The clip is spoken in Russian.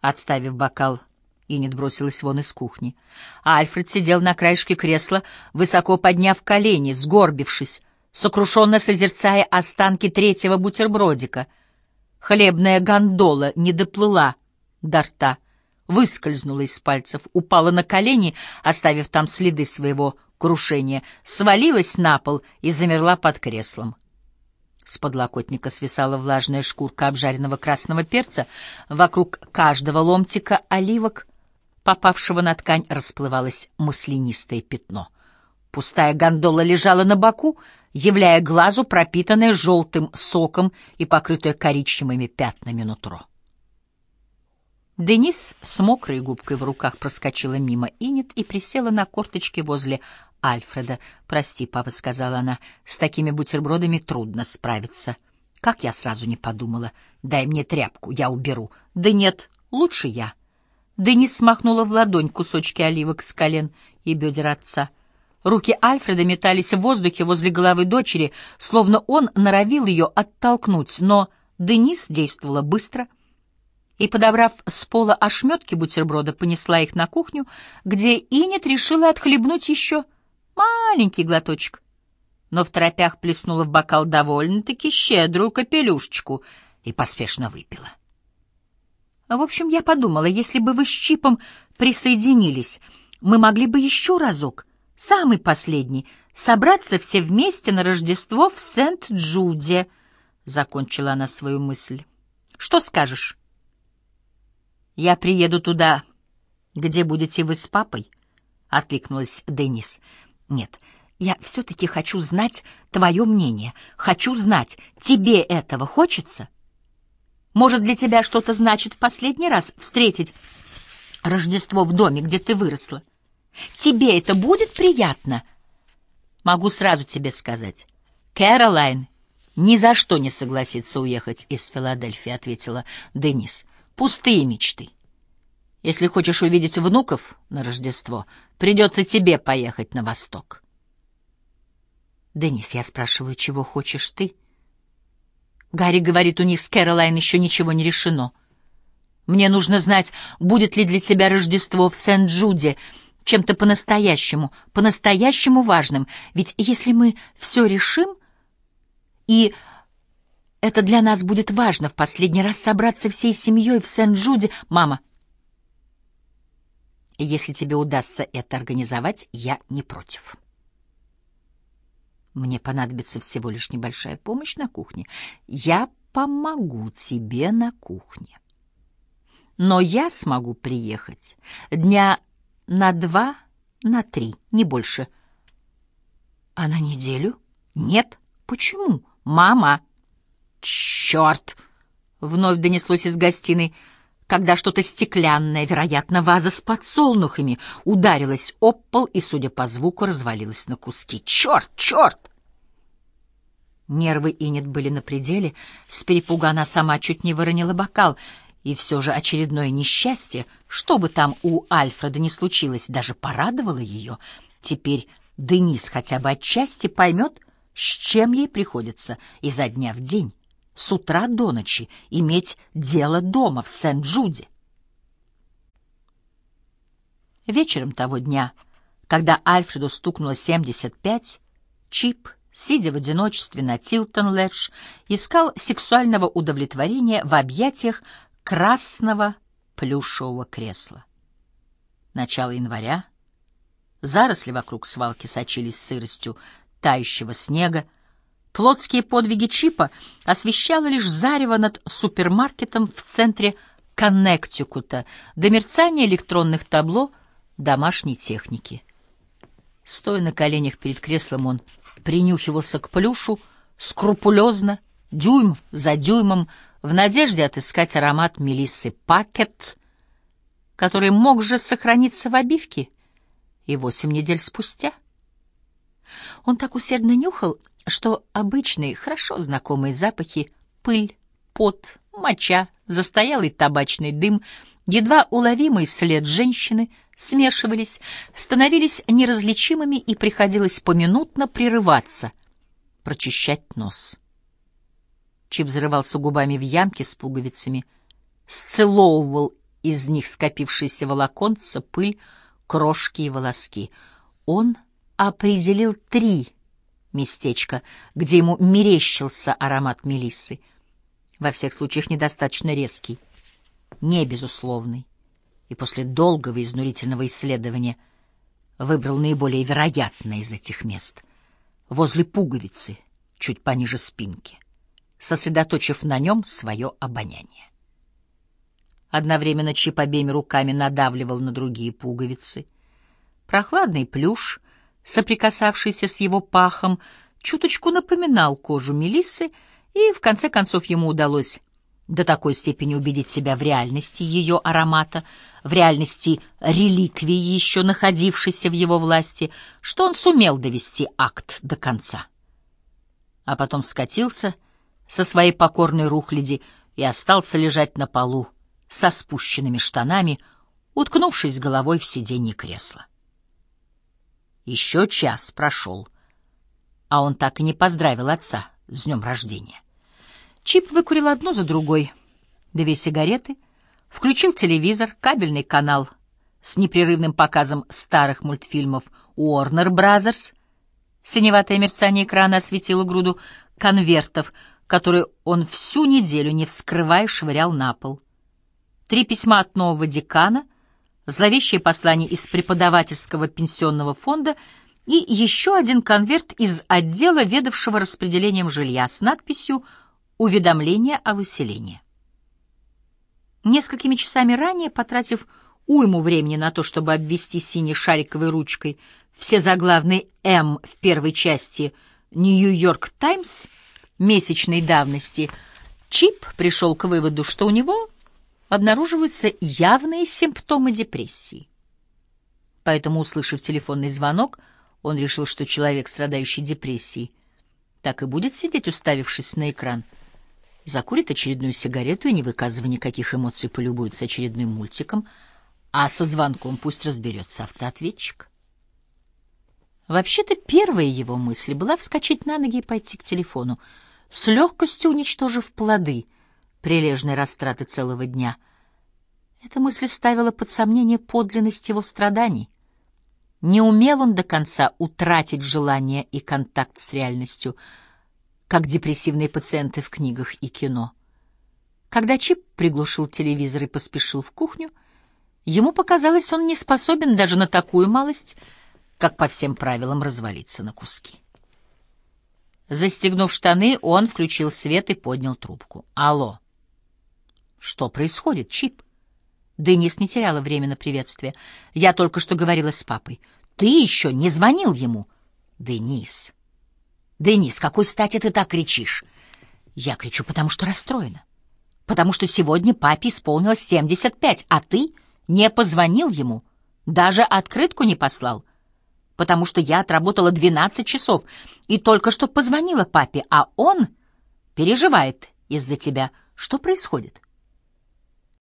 Отставив бокал, Инет бросилась вон из кухни. Альфред сидел на краешке кресла, высоко подняв колени, сгорбившись, сокрушенно созерцая останки третьего бутербродика. Хлебная гондола не доплыла до рта, выскользнула из пальцев, упала на колени, оставив там следы своего крушения, свалилась на пол и замерла под креслом. С подлокотника свисала влажная шкурка обжаренного красного перца, вокруг каждого ломтика оливок, попавшего на ткань, расплывалось маслянистое пятно. Пустая гондола лежала на боку, являя глазу пропитанное желтым соком и покрытое коричневыми пятнами нутро. Денис с мокрой губкой в руках проскочила мимо Инет и присела на корточки возле Альфреда. «Прости, папа», — сказала она, — «с такими бутербродами трудно справиться». «Как я сразу не подумала. Дай мне тряпку, я уберу». «Да нет, лучше я». Денис смахнула в ладонь кусочки оливок с колен и бедер отца. Руки Альфреда метались в воздухе возле головы дочери, словно он норовил ее оттолкнуть, но Денис действовала быстро — и, подобрав с пола ошметки бутерброда, понесла их на кухню, где Инет решила отхлебнуть еще маленький глоточек. Но в торопях плеснула в бокал довольно-таки щедрую капелюшечку и поспешно выпила. В общем, я подумала, если бы вы с Чипом присоединились, мы могли бы еще разок, самый последний, собраться все вместе на Рождество в Сент-Джуде, — закончила она свою мысль. — Что скажешь? «Я приеду туда, где будете вы с папой?» — откликнулась Денис. «Нет, я все-таки хочу знать твое мнение. Хочу знать, тебе этого хочется? Может, для тебя что-то значит в последний раз встретить Рождество в доме, где ты выросла? Тебе это будет приятно?» «Могу сразу тебе сказать. Кэролайн ни за что не согласится уехать из Филадельфии», — ответила Денис. Пустые мечты. Если хочешь увидеть внуков на Рождество, придется тебе поехать на восток. Денис, я спрашиваю, чего хочешь ты? Гарри говорит, у них с Кэролайн еще ничего не решено. Мне нужно знать, будет ли для тебя Рождество в Сент-Джуде чем-то по-настоящему, по-настоящему важным. Ведь если мы все решим и это для нас будет важно в последний раз собраться всей семьей в Сент-Джуде. Мама, если тебе удастся это организовать, я не против. Мне понадобится всего лишь небольшая помощь на кухне. Я помогу тебе на кухне. Но я смогу приехать дня на два, на три, не больше. А на неделю? Нет. Почему? Мама! «Черт!» — вновь донеслось из гостиной, когда что-то стеклянное, вероятно, ваза с подсолнухами, ударилась об пол и, судя по звуку, развалилась на куски. «Черт! Черт!» Нервы Инет были на пределе, с перепуга она сама чуть не выронила бокал, и все же очередное несчастье, что бы там у Альфреда не случилось, даже порадовало ее. Теперь Денис хотя бы отчасти поймет, с чем ей приходится изо дня в день с утра до ночи иметь дело дома в Сент-Джуде. Вечером того дня, когда Альфреду стукнуло 75, Чип, сидя в одиночестве на Тилтон-Ледж, искал сексуального удовлетворения в объятиях красного плюшевого кресла. Начало января. Заросли вокруг свалки сочились сыростью тающего снега, Плотские подвиги Чипа освещало лишь зарево над супермаркетом в центре Коннектикута до мерцания электронных табло домашней техники. Стоя на коленях перед креслом, он принюхивался к плюшу скрупулезно, дюйм за дюймом, в надежде отыскать аромат Мелиссы Пакет, который мог же сохраниться в обивке и восемь недель спустя. Он так усердно нюхал, что обычные, хорошо знакомые запахи — пыль, пот, моча, застоялый табачный дым, едва уловимый след женщины смешивались, становились неразличимыми и приходилось поминутно прерываться, прочищать нос. Чип зарывался губами в ямки с пуговицами, сцеловывал из них скопившиеся волоконца, пыль, крошки и волоски. Он определил три местечка, где ему мерещился аромат мелиссы. Во всех случаях недостаточно резкий, не безусловный. И после долгого изнурительного исследования выбрал наиболее вероятное из этих мест. Возле пуговицы, чуть пониже спинки, сосредоточив на нем свое обоняние. Одновременно Чип обеими руками надавливал на другие пуговицы. Прохладный плюш, соприкасавшийся с его пахом, чуточку напоминал кожу Мелиссы, и в конце концов ему удалось до такой степени убедить себя в реальности ее аромата, в реальности реликвии, еще находившейся в его власти, что он сумел довести акт до конца. А потом скатился со своей покорной рухляди и остался лежать на полу, со спущенными штанами, уткнувшись головой в сиденье кресла. Еще час прошел, а он так и не поздравил отца с днем рождения. Чип выкурил одну за другой две сигареты, включил телевизор, кабельный канал с непрерывным показом старых мультфильмов Warner Brothers. Синеватое мерцание экрана осветило груду конвертов, которые он всю неделю, не вскрывая, швырял на пол три письма от нового декана, зловещее послание из преподавательского пенсионного фонда и еще один конверт из отдела, ведавшего распределением жилья с надписью «Уведомление о выселении». Несколькими часами ранее, потратив уйму времени на то, чтобы обвести синей шариковой ручкой все заглавные «М» в первой части «Нью-Йорк Таймс» месячной давности, Чип пришел к выводу, что у него обнаруживаются явные симптомы депрессии. Поэтому, услышав телефонный звонок, он решил, что человек, страдающий депрессией, так и будет сидеть, уставившись на экран, закурит очередную сигарету и, не выказывая никаких эмоций, полюбуется очередным мультиком, а со звонком пусть разберется автоответчик. Вообще-то первая его мысль была вскочить на ноги и пойти к телефону, с легкостью уничтожив плоды — прилежной растраты целого дня. Эта мысль ставила под сомнение подлинность его страданий. Не умел он до конца утратить желание и контакт с реальностью, как депрессивные пациенты в книгах и кино. Когда Чип приглушил телевизор и поспешил в кухню, ему показалось, он не способен даже на такую малость, как по всем правилам развалиться на куски. Застегнув штаны, он включил свет и поднял трубку. «Алло!» Что происходит, Чип? Денис не теряла время на приветствие. Я только что говорила с папой. Ты еще не звонил ему? Денис. Денис, какой стати ты так кричишь? Я кричу, потому что расстроена. Потому что сегодня папе исполнилось 75, а ты не позвонил ему, даже открытку не послал. Потому что я отработала 12 часов и только что позвонила папе, а он переживает из-за тебя. Что происходит?